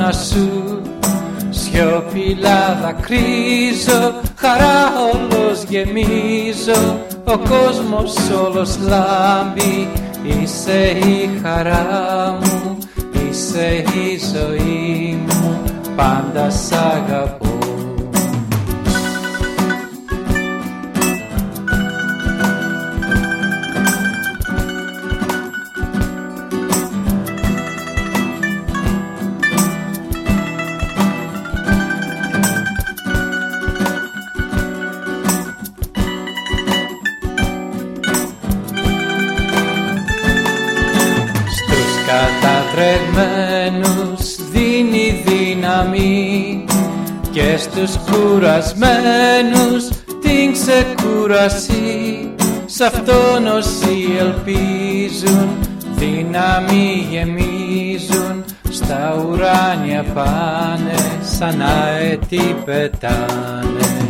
όνομα σου. Σιωπηλά δακρύζω, χαρά όλος γεμίζω. Ο κόσμος όλος λάμπει, είσαι η χαρά μου Είσαι η ζωή μου, πάντα σ' αγαπώ δύναμη και στους κουρασμένους την ξεκούραση. Σ' αυτόν όσοι ελπίζουν δύναμη γεμίζουν στα ουράνια πάνε σαν αετή πετάνε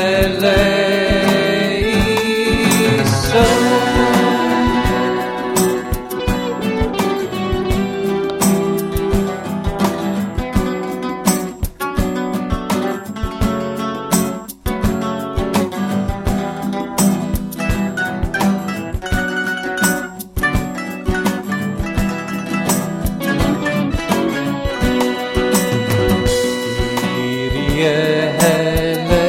Yeheleison.